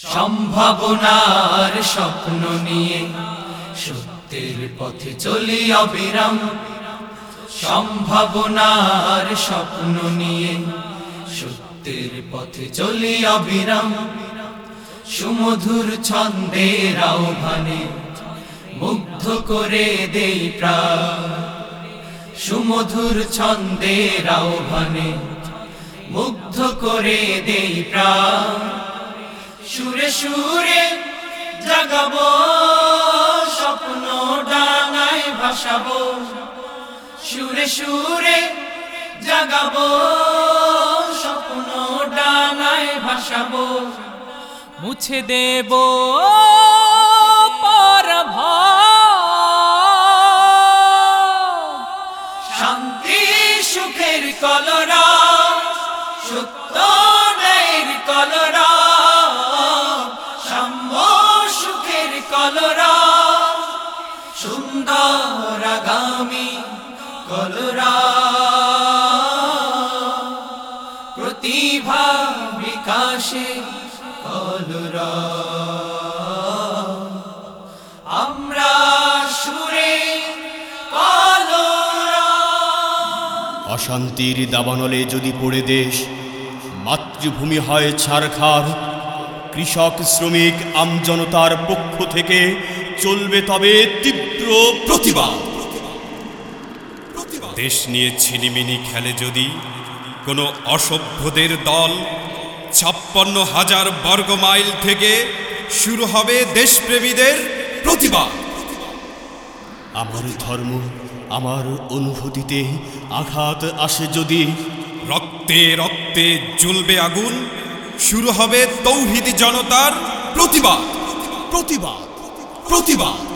সম্ভাবনার স্বপ্ন নিয়ে সত্যের পথে চলি অবিরাম। সম্ভাবনার স্বপ্ন নিয়ে সত্যের পথে চলি অবিরাম। সুমধুর ছন্দের আহ্বানে মুগ্ধ করে দেই প্রাণ। সুমধুর ছন্দের আহ্বানে মুগ্ধ করে দেই প্রাণ। সুরে সুরে জাগাবো, স্বপ্ন ডাঙায় ভাসাবো। সুরে সুরে জাগাবো, স্বপ্ন ডাঙায় ভাসাবো। মুছে দেব শান্তি সুখের কলরা আগামী কলরা। প্রতিভা বিকাশে কলরা। আমরা সুরে অশান্তির দাবানলে যদি পড়ে দেশ, মাতৃভূমি হয় ছারখার কৃষক, শ্রমিক, আমজনতার পক্ষ থেকে চলবে তবে তীব্র প্রতিবাদ দেশ নিয়ে ছিনিমিনি খেলে যদি কোনো অসভ্যদের দল ছাপ্পান্ন হাজার বর্গ মাইল থেকে শুরু হবে দেশপ্রেমীদের প্রতিবাদ আমার ধর্ম আমার অনুভূতিতে আঘাত আসে যদি রক্তে রক্তে জ্বলবে আগুন শুরু হবে তৌহিদি জনতার প্রতিবাদ প্রতিবাদ প্রতিবাদ